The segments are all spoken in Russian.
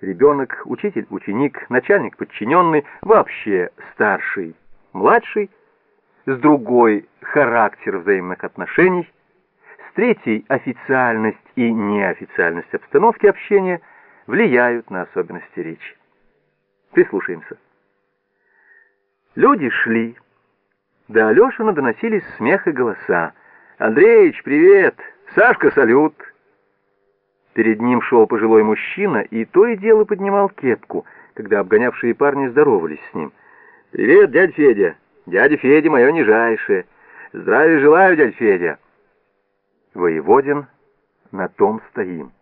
ребенок, учитель, ученик, начальник, подчиненный, вообще старший, младший, с другой — характер взаимных отношений, с третьей — официальность и неофициальность обстановки общения влияют на особенности речи. Прислушаемся. Люди шли. До Алешина доносились смех и голоса. «Андреич, привет! Сашка, салют!» Перед ним шел пожилой мужчина, и то и дело поднимал кепку, когда обгонявшие парни здоровались с ним. «Привет, дядя Федя! Дядя Федя, мое нижайшее! Здравия желаю, дядя Федя!» Воеводин, на том стоим.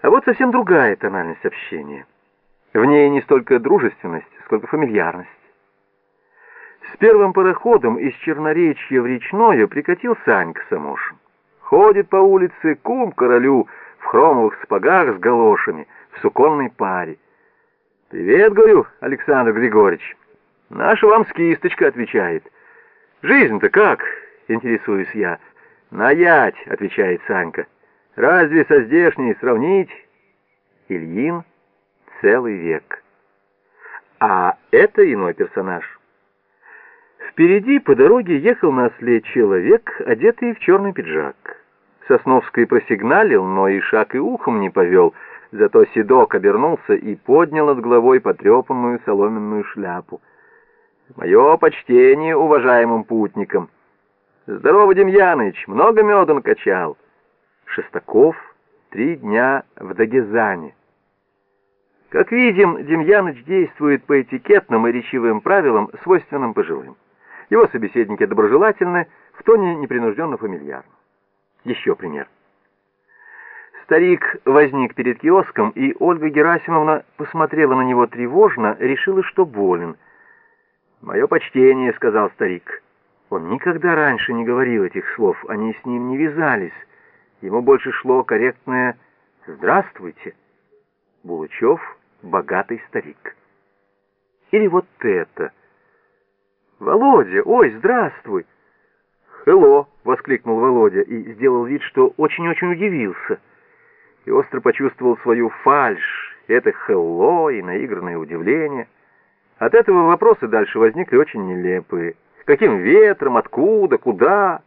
А вот совсем другая тональность общения. В ней не столько дружественность, сколько фамильярность. С первым пароходом из Черноречья в Речное прикатил Санька Самошин. Ходит по улице кум королю в хромовых сапогах с галошами, в суконной паре. «Привет, — говорю, Александр Григорьевич. Наша вам скисточка отвечает. Жизнь-то как?» — интересуюсь я. «Наять», — отвечает Санька. «Разве со здешней сравнить?» Ильин целый век. А это иной персонаж. Впереди по дороге ехал на след человек, одетый в черный пиджак. Сосновский просигналил, но и шаг и ухом не повел, зато седок обернулся и поднял над головой потрепанную соломенную шляпу. «Мое почтение уважаемым путникам!» «Здорово, Демьяныч, много меда накачал!» Шестаков три дня в Дагезане. Как видим, Демьяныч действует по этикетным и речевым правилам, свойственным пожилым. Его собеседники доброжелательны, в тоне непринужденно фамильярно. Еще пример. Старик возник перед киоском, и Ольга Герасимовна посмотрела на него тревожно, решила, что болен. «Мое почтение», — сказал старик. Он никогда раньше не говорил этих слов, они с ним не вязались. Ему больше шло корректное «Здравствуйте». Булычев — богатый старик. Или вот это. «Володя, ой, здравствуй!» «Хелло!» — воскликнул Володя и сделал вид, что очень-очень удивился. И остро почувствовал свою фальшь, это «хелло» и наигранное удивление. От этого вопросы дальше возникли очень нелепые. Каким ветром, откуда, куда?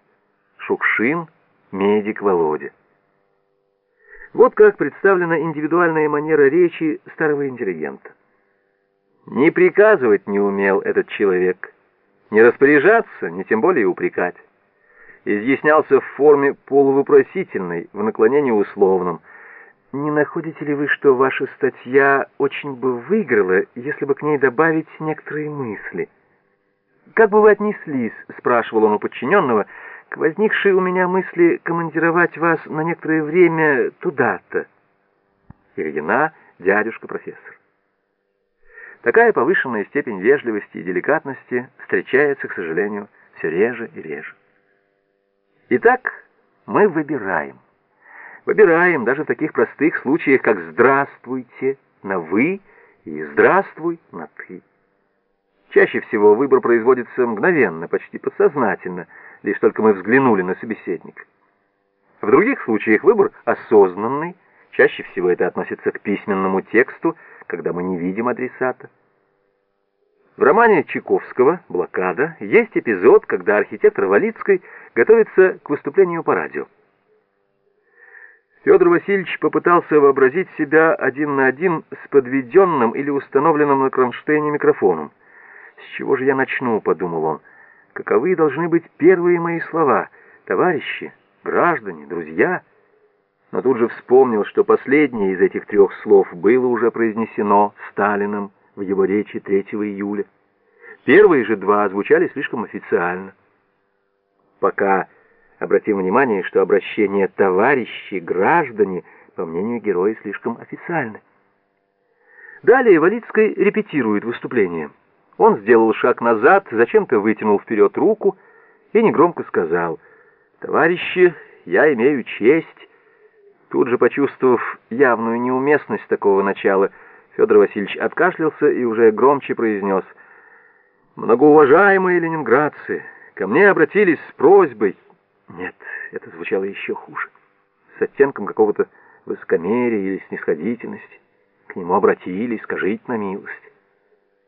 Шукшин, медик Володя. Вот как представлена индивидуальная манера речи старого интеллигента. Не приказывать не умел этот человек, не распоряжаться, не тем более упрекать изъяснялся в форме полувопросительной, в наклонении условном. «Не находите ли вы, что ваша статья очень бы выиграла, если бы к ней добавить некоторые мысли?» «Как бы вы отнеслись?» — спрашивал он у подчиненного, «к возникшей у меня мысли командировать вас на некоторое время туда-то». Ильина, дядюшка профессор. Такая повышенная степень вежливости и деликатности встречается, к сожалению, все реже и реже. Итак, мы выбираем. Выбираем даже в таких простых случаях, как «здравствуйте» на «вы» и «здравствуй» на «ты». Чаще всего выбор производится мгновенно, почти подсознательно, лишь только мы взглянули на собеседника. В других случаях выбор осознанный, чаще всего это относится к письменному тексту, когда мы не видим адресата. В романе Чайковского «Блокада» есть эпизод, когда архитектор Валицкой готовится к выступлению по радио. Федор Васильевич попытался вообразить себя один на один с подведенным или установленным на кронштейне микрофоном. «С чего же я начну?» — подумал он. «Каковы должны быть первые мои слова? Товарищи, граждане, друзья?» Но тут же вспомнил, что последнее из этих трех слов было уже произнесено Сталиным в его речи 3 июля. Первые же два звучали слишком официально. Пока обратим внимание, что обращение «товарищи», «граждане», по мнению героя, слишком официально. Далее Валицкий репетирует выступление. Он сделал шаг назад, зачем-то вытянул вперед руку и негромко сказал «Товарищи, я имею честь». Тут же, почувствовав явную неуместность такого начала, Федор Васильевич откашлялся и уже громче произнес «Многоуважаемые ленинградцы, ко мне обратились с просьбой...» Нет, это звучало еще хуже, с оттенком какого-то высокомерия или снисходительности. к нему обратились, скажите на милость.